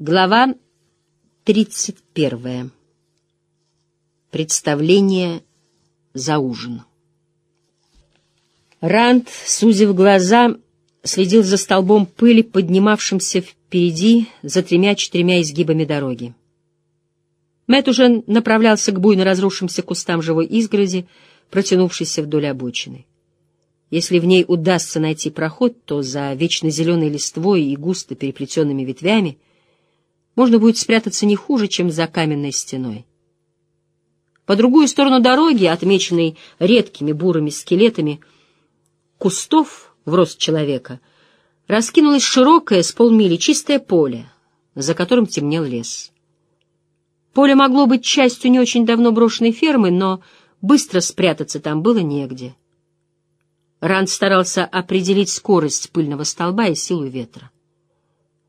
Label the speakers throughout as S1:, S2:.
S1: Глава 31. Представление за ужин. Ранд, сузив глаза, следил за столбом пыли, поднимавшимся впереди за тремя-четырьмя изгибами дороги. Мэт уже направлялся к буйно разрушившимся кустам живой изгороди, протянувшейся вдоль обочины. Если в ней удастся найти проход, то за вечно зеленой листвой и густо переплетенными ветвями — можно будет спрятаться не хуже, чем за каменной стеной. По другую сторону дороги, отмеченной редкими бурыми скелетами кустов в рост человека, раскинулось широкое с полмили чистое поле, за которым темнел лес. Поле могло быть частью не очень давно брошенной фермы, но быстро спрятаться там было негде. Ранд старался определить скорость пыльного столба и силу ветра.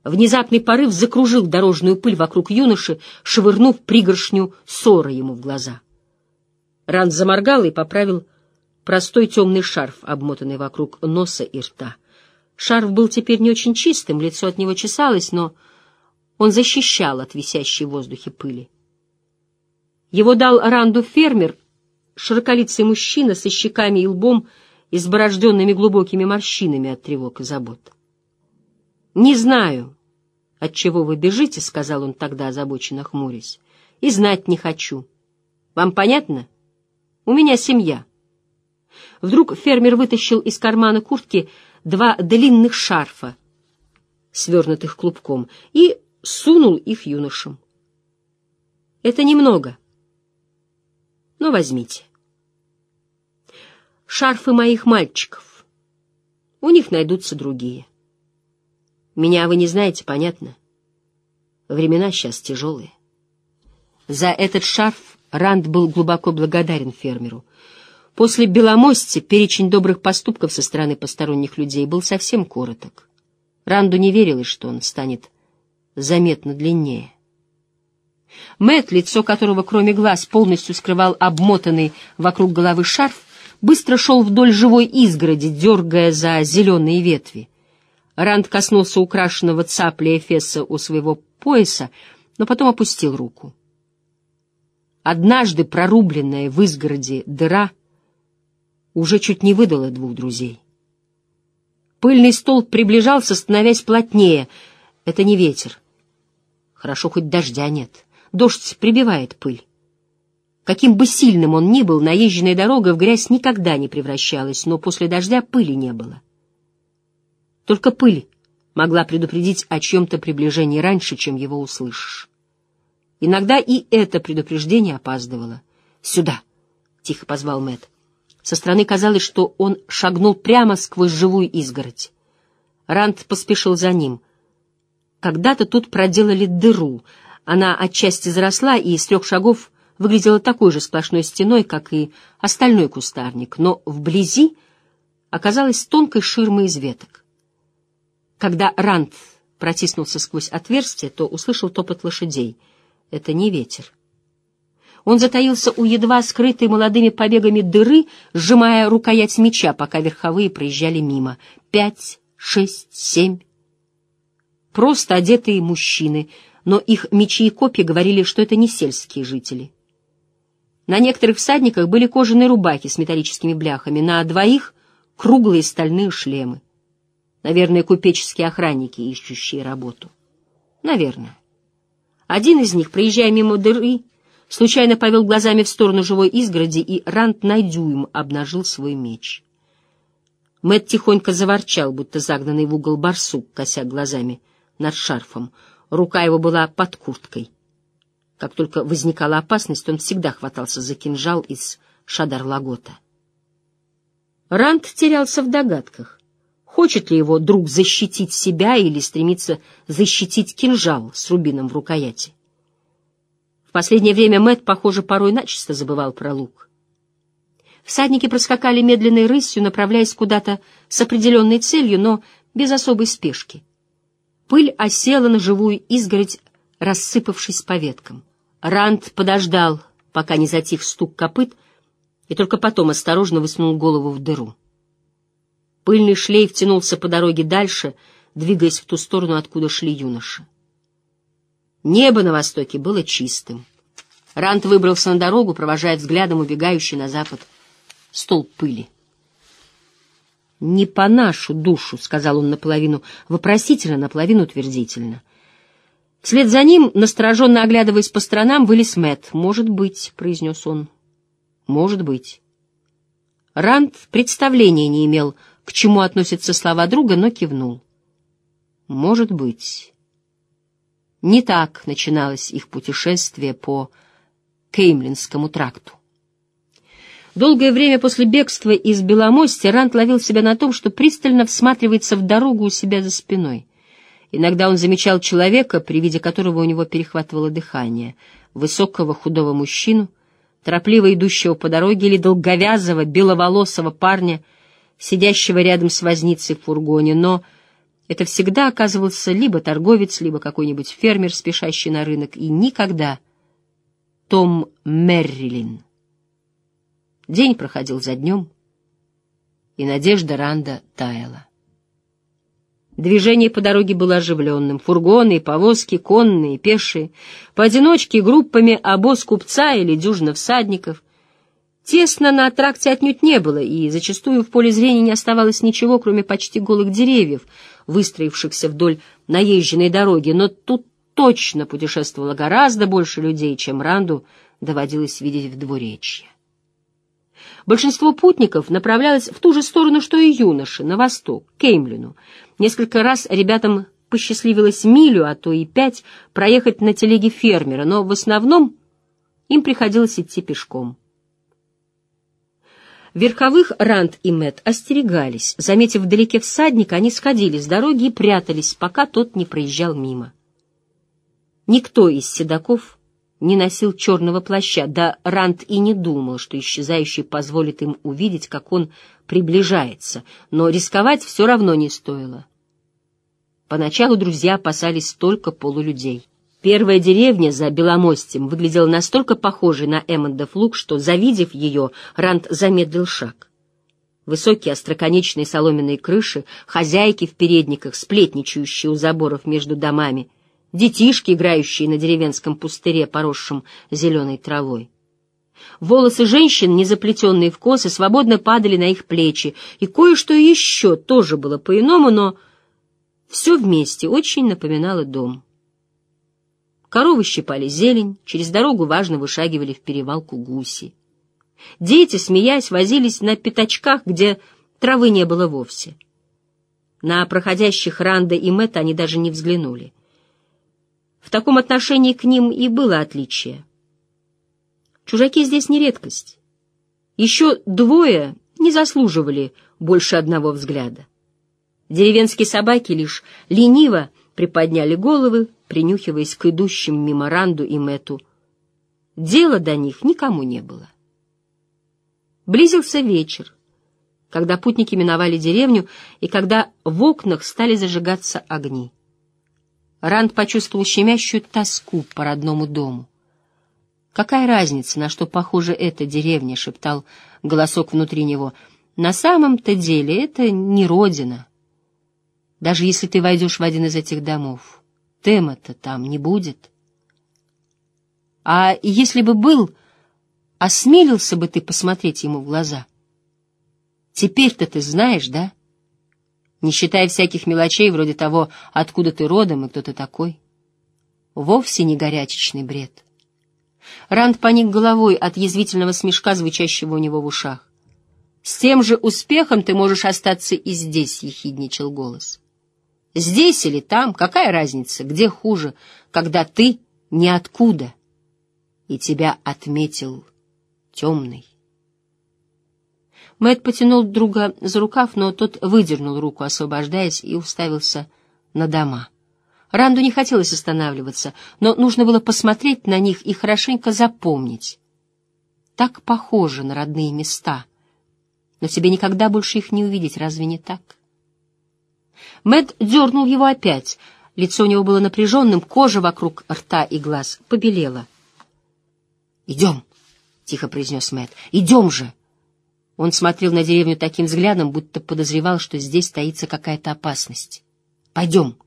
S1: Внезапный порыв закружил дорожную пыль вокруг юноши, швырнув пригоршню ссора ему в глаза. Ранд заморгал и поправил простой темный шарф, обмотанный вокруг носа и рта. Шарф был теперь не очень чистым, лицо от него чесалось, но он защищал от висящей в воздухе пыли. Его дал Ранду фермер, широколицый мужчина со щеками и лбом, изборожденными глубокими морщинами от тревог и забот. «Не знаю, от чего вы бежите», — сказал он тогда, озабоченно хмурясь. «И знать не хочу. Вам понятно? У меня семья». Вдруг фермер вытащил из кармана куртки два длинных шарфа, свернутых клубком, и сунул их юношам. «Это немного, но возьмите. Шарфы моих мальчиков. У них найдутся другие». Меня вы не знаете, понятно? Времена сейчас тяжелые. За этот шарф Ранд был глубоко благодарен фермеру. После Беломости перечень добрых поступков со стороны посторонних людей был совсем короток. Ранду не верилось, что он станет заметно длиннее. Мэт, лицо которого, кроме глаз, полностью скрывал обмотанный вокруг головы шарф, быстро шел вдоль живой изгороди, дергая за зеленые ветви. Ранд коснулся украшенного цапли Эфеса у своего пояса, но потом опустил руку. Однажды прорубленная в изгороде дыра уже чуть не выдала двух друзей. Пыльный столб приближался, становясь плотнее. Это не ветер. Хорошо, хоть дождя нет. Дождь прибивает пыль. Каким бы сильным он ни был, наезженная дорога в грязь никогда не превращалась, но после дождя пыли не было. Только пыль могла предупредить о чьем-то приближении раньше, чем его услышишь. Иногда и это предупреждение опаздывало. «Сюда!» — тихо позвал Мэт. Со стороны казалось, что он шагнул прямо сквозь живую изгородь. Ранд поспешил за ним. Когда-то тут проделали дыру. Она отчасти заросла и из трех шагов выглядела такой же сплошной стеной, как и остальной кустарник, но вблизи оказалась тонкой ширмой из веток. Когда Ранд протиснулся сквозь отверстие, то услышал топот лошадей. Это не ветер. Он затаился у едва скрытой молодыми побегами дыры, сжимая рукоять меча, пока верховые проезжали мимо. Пять, шесть, семь. Просто одетые мужчины, но их мечи и копья говорили, что это не сельские жители. На некоторых всадниках были кожаные рубахи с металлическими бляхами, на двоих — круглые стальные шлемы. Наверное, купеческие охранники, ищущие работу. Наверное. Один из них, проезжая мимо дыры, случайно повел глазами в сторону живой изгороди, и Рант на дюйм обнажил свой меч. Мэт тихонько заворчал, будто загнанный в угол барсук, кося глазами над шарфом. Рука его была под курткой. Как только возникала опасность, он всегда хватался за кинжал из шадар-лагота. Рант терялся в догадках. Хочет ли его друг защитить себя или стремится защитить кинжал с рубином в рукояти? В последнее время Мэт, похоже, порой начисто забывал про лук. Всадники проскакали медленной рысью, направляясь куда-то с определенной целью, но без особой спешки. Пыль осела на живую изгородь, рассыпавшись по веткам. Ранд подождал, пока не затих стук копыт, и только потом осторожно высунул голову в дыру. Пыльный шлейф тянулся по дороге дальше, двигаясь в ту сторону, откуда шли юноши. Небо на востоке было чистым. Рант выбрался на дорогу, провожая взглядом убегающий на запад столб пыли. «Не по нашу душу», — сказал он наполовину вопросительно, наполовину утвердительно. Вслед за ним, настороженно оглядываясь по сторонам, вылез Мэтт. «Может быть», — произнес он, — «может быть». Ранд представления не имел, к чему относятся слова друга, но кивнул. «Может быть». Не так начиналось их путешествие по Кеймлинскому тракту. Долгое время после бегства из Беломостя Рант ловил себя на том, что пристально всматривается в дорогу у себя за спиной. Иногда он замечал человека, при виде которого у него перехватывало дыхание, высокого худого мужчину, торопливо идущего по дороге, или долговязого, беловолосого парня, сидящего рядом с возницей в фургоне, но это всегда оказывался либо торговец, либо какой-нибудь фермер, спешащий на рынок, и никогда Том Меррилин. День проходил за днем, и надежда Ранда таяла. Движение по дороге было оживленным. Фургоны, повозки, конные, пешие, поодиночке, группами обоз купца или дюжина всадников. Тесно на тракте отнюдь не было, и зачастую в поле зрения не оставалось ничего, кроме почти голых деревьев, выстроившихся вдоль наезженной дороги, но тут точно путешествовало гораздо больше людей, чем Ранду доводилось видеть в двуречье. Большинство путников направлялось в ту же сторону, что и юноши, на восток, к Кеймлину. Несколько раз ребятам посчастливилось милю, а то и пять, проехать на телеге фермера, но в основном им приходилось идти пешком. Верховых Ранд и Мэт остерегались. Заметив вдалеке всадника, они сходили с дороги и прятались, пока тот не проезжал мимо. Никто из седаков не носил черного плаща, да Ранд и не думал, что исчезающий позволит им увидеть, как он приближается, но рисковать все равно не стоило. Поначалу друзья опасались только полулюдей. Первая деревня за Беломостем выглядела настолько похожей на Эммондов луг, что, завидев ее, Ранд замедлил шаг. Высокие остроконечные соломенные крыши, хозяйки в передниках, сплетничающие у заборов между домами — детишки, играющие на деревенском пустыре, поросшем зеленой травой. Волосы женщин, не заплетенные в косы, свободно падали на их плечи, и кое-что еще тоже было по-иному, но все вместе очень напоминало дом. Коровы щипали зелень, через дорогу важно вышагивали в перевалку гуси. Дети, смеясь, возились на пятачках, где травы не было вовсе. На проходящих Ранда и Мэтт они даже не взглянули. В таком отношении к ним и было отличие. Чужаки здесь не редкость. Еще двое не заслуживали больше одного взгляда. Деревенские собаки лишь лениво приподняли головы, принюхиваясь к идущим мимо Ранду и Мэту. Дела до них никому не было. Близился вечер, когда путники миновали деревню и когда в окнах стали зажигаться огни. Ранд почувствовал щемящую тоску по родному дому. «Какая разница, на что похожа эта деревня?» — шептал голосок внутри него. «На самом-то деле это не родина. Даже если ты войдешь в один из этих домов, Тема-то там не будет. А если бы был, осмелился бы ты посмотреть ему в глаза? Теперь-то ты знаешь, да?» не считая всяких мелочей вроде того, откуда ты родом и кто ты такой. Вовсе не горячечный бред. Ранд поник головой от язвительного смешка, звучащего у него в ушах. «С тем же успехом ты можешь остаться и здесь», — ехидничал голос. «Здесь или там, какая разница, где хуже, когда ты ниоткуда, и тебя отметил темный». Мэт потянул друга за рукав, но тот выдернул руку, освобождаясь, и уставился на дома. Ранду не хотелось останавливаться, но нужно было посмотреть на них и хорошенько запомнить. Так похоже на родные места, но тебе никогда больше их не увидеть, разве не так? Мэт дернул его опять. Лицо у него было напряженным, кожа вокруг рта и глаз побелела. «Идем», — тихо произнес Мэт, — «идем же». Он смотрел на деревню таким взглядом, будто подозревал, что здесь таится какая-то опасность. «Пойдем.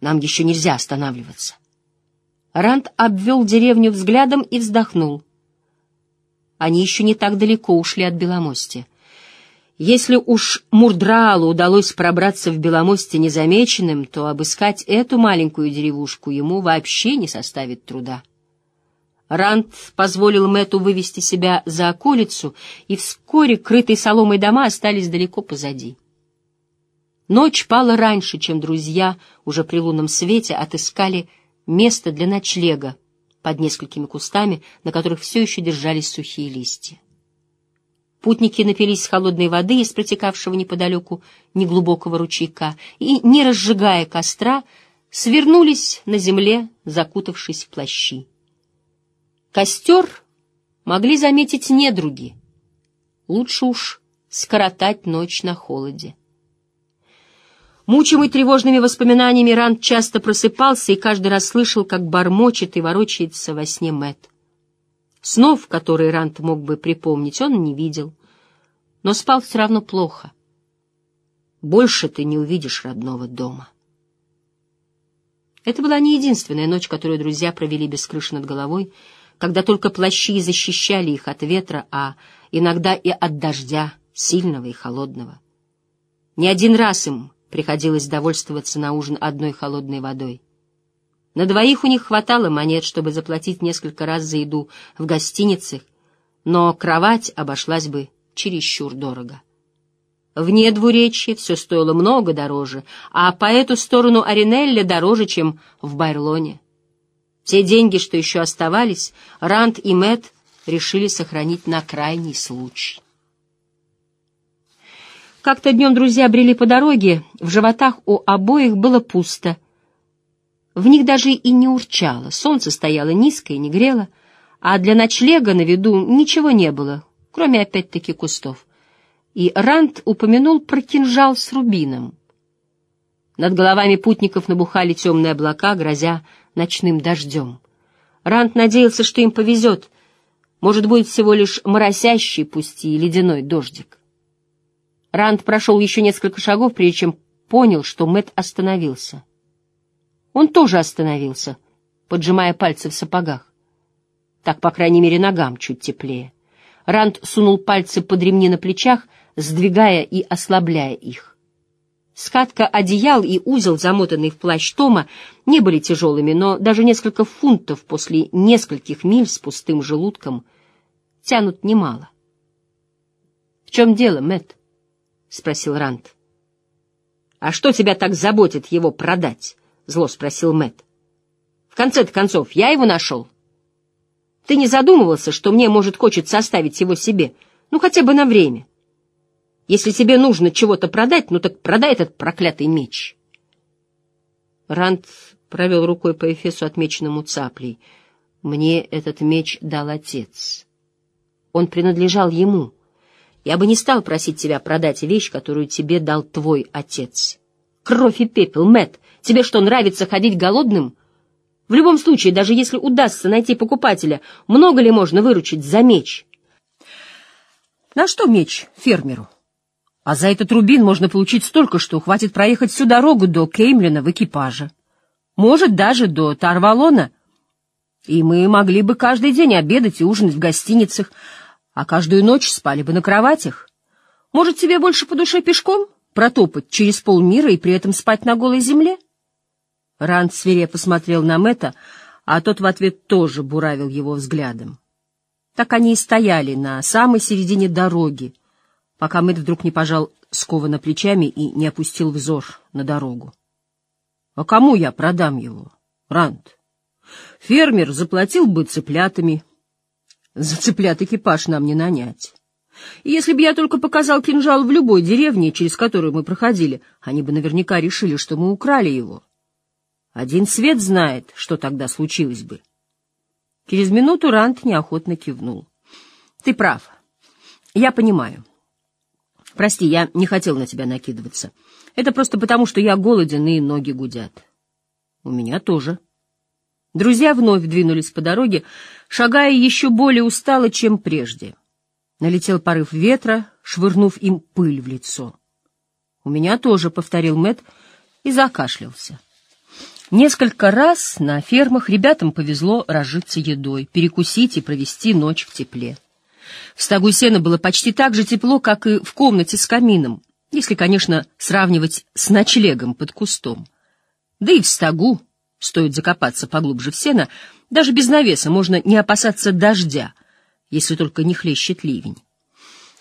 S1: Нам еще нельзя останавливаться». Ранд обвел деревню взглядом и вздохнул. Они еще не так далеко ушли от Беломостя. Если уж Мурдралу удалось пробраться в Беломосте незамеченным, то обыскать эту маленькую деревушку ему вообще не составит труда. Ранд позволил Мэту вывести себя за околицу, и вскоре крытые соломой дома остались далеко позади. Ночь пала раньше, чем друзья уже при лунном свете отыскали место для ночлега под несколькими кустами, на которых все еще держались сухие листья. Путники напились холодной воды из протекавшего неподалеку неглубокого ручейка и, не разжигая костра, свернулись на земле, закутавшись в плащи. Костер могли заметить недруги. Лучше уж скоротать ночь на холоде. Мучимый тревожными воспоминаниями, Ранд часто просыпался и каждый раз слышал, как бормочет и ворочается во сне Мэт. Снов, которые Ранд мог бы припомнить, он не видел, но спал все равно плохо. Больше ты не увидишь родного дома. Это была не единственная ночь, которую друзья провели без крыши над головой, когда только плащи защищали их от ветра, а иногда и от дождя, сильного и холодного. Не один раз им приходилось довольствоваться на ужин одной холодной водой. На двоих у них хватало монет, чтобы заплатить несколько раз за еду в гостиницах, но кровать обошлась бы чересчур дорого. Вне двуречья все стоило много дороже, а по эту сторону Аринелля дороже, чем в Байрлоне. Те деньги, что еще оставались, Ранд и Мэт решили сохранить на крайний случай. Как-то днем друзья брели по дороге, в животах у обоих было пусто. В них даже и не урчало, солнце стояло низко и не грело, а для ночлега на виду ничего не было, кроме опять-таки кустов. И Ранд упомянул про кинжал с рубином. Над головами путников набухали темные облака, грозя ночным дождем. Ранд надеялся, что им повезет. Может, будет всего лишь моросящий, пусть и ледяной дождик. Ранд прошел еще несколько шагов, прежде чем понял, что Мэт остановился. Он тоже остановился, поджимая пальцы в сапогах. Так, по крайней мере, ногам чуть теплее. Ранд сунул пальцы под ремни на плечах, сдвигая и ослабляя их. Скатка одеял и узел, замотанный в плащ Тома, не были тяжелыми, но даже несколько фунтов после нескольких миль с пустым желудком тянут немало. — В чем дело, Мэтт? — спросил Ранд. «А что тебя так заботит его продать?» — зло спросил Мэт. «В конце-то концов, я его нашел. Ты не задумывался, что мне, может, хочется оставить его себе, ну, хотя бы на время? Если тебе нужно чего-то продать, ну так продай этот проклятый меч». Ранд провел рукой по эфесу, отмеченному цаплей. «Мне этот меч дал отец. Он принадлежал ему». Я бы не стал просить тебя продать вещь, которую тебе дал твой отец. Кровь и пепел, Мэт. Тебе что, нравится ходить голодным? В любом случае, даже если удастся найти покупателя, много ли можно выручить за меч? На что меч фермеру? А за этот рубин можно получить столько, что хватит проехать всю дорогу до Кеймлина в экипаже. Может, даже до Тарвалона. И мы могли бы каждый день обедать и ужинать в гостиницах, а каждую ночь спали бы на кроватях. Может, тебе больше по душе пешком протопать через полмира и при этом спать на голой земле? Ранд свирепо смотрел на Мэтта, а тот в ответ тоже буравил его взглядом. Так они и стояли на самой середине дороги, пока Мэтт вдруг не пожал скованно плечами и не опустил взор на дорогу. — А кому я продам его, Ранд? Фермер заплатил бы цыплятами, — за цыплят экипаж нам не нанять. И если бы я только показал кинжал в любой деревне, через которую мы проходили, они бы наверняка решили, что мы украли его. Один свет знает, что тогда случилось бы. Через минуту Рант неохотно кивнул. — Ты прав. Я понимаю. Прости, я не хотел на тебя накидываться. Это просто потому, что я голоден и ноги гудят. — У меня тоже. Друзья вновь двинулись по дороге, шагая еще более устало, чем прежде. Налетел порыв ветра, швырнув им пыль в лицо. — У меня тоже, — повторил Мэт и закашлялся. Несколько раз на фермах ребятам повезло разжиться едой, перекусить и провести ночь в тепле. В стогу сена было почти так же тепло, как и в комнате с камином, если, конечно, сравнивать с ночлегом под кустом. Да и в стогу, стоит закопаться поглубже в сено, даже без навеса можно не опасаться дождя, если только не хлещет ливень.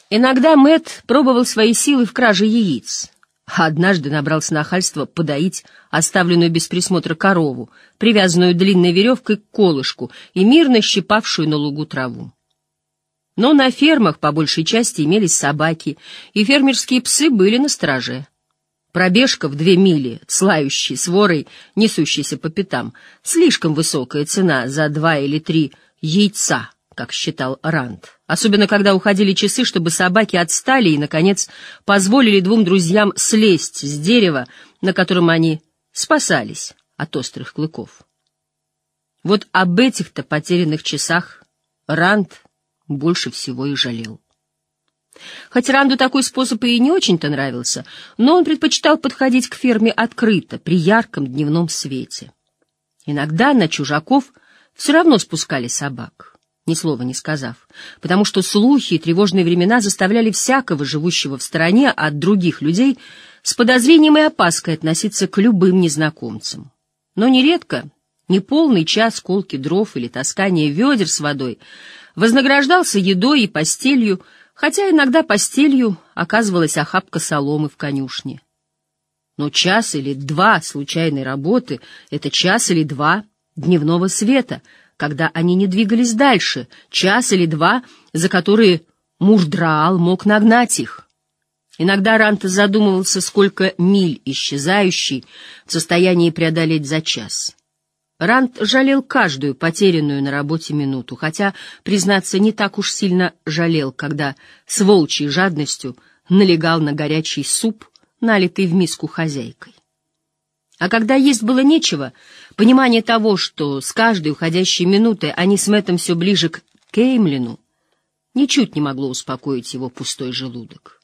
S1: Иногда Мэт пробовал свои силы в краже яиц, однажды набрался нахальства подоить оставленную без присмотра корову, привязанную длинной веревкой к колышку и мирно щипавшую на лугу траву. Но на фермах по большей части имелись собаки, и фермерские псы были на страже. Пробежка в две мили, слающей сворой, несущейся по пятам, слишком высокая цена за два или три яйца, как считал Ранд. Особенно, когда уходили часы, чтобы собаки отстали и, наконец, позволили двум друзьям слезть с дерева, на котором они спасались от острых клыков. Вот об этих-то потерянных часах Ранд больше всего и жалел. Хоть Ранду такой способ и не очень-то нравился, но он предпочитал подходить к ферме открыто, при ярком дневном свете. Иногда на чужаков все равно спускали собак, ни слова не сказав, потому что слухи и тревожные времена заставляли всякого, живущего в стороне от других людей, с подозрением и опаской относиться к любым незнакомцам. Но нередко неполный час колки дров или таскания ведер с водой вознаграждался едой и постелью, хотя иногда постелью оказывалась охапка соломы в конюшне. Но час или два случайной работы — это час или два дневного света, когда они не двигались дальше, час или два, за которые Мурдраал мог нагнать их. Иногда Ранта задумывался, сколько миль исчезающий в состоянии преодолеть за час. Ранд жалел каждую потерянную на работе минуту, хотя, признаться, не так уж сильно жалел, когда с волчьей жадностью налегал на горячий суп, налитый в миску хозяйкой. А когда есть было нечего, понимание того, что с каждой уходящей минутой они с Мэттом все ближе к Кеймлину, ничуть не могло успокоить его пустой желудок.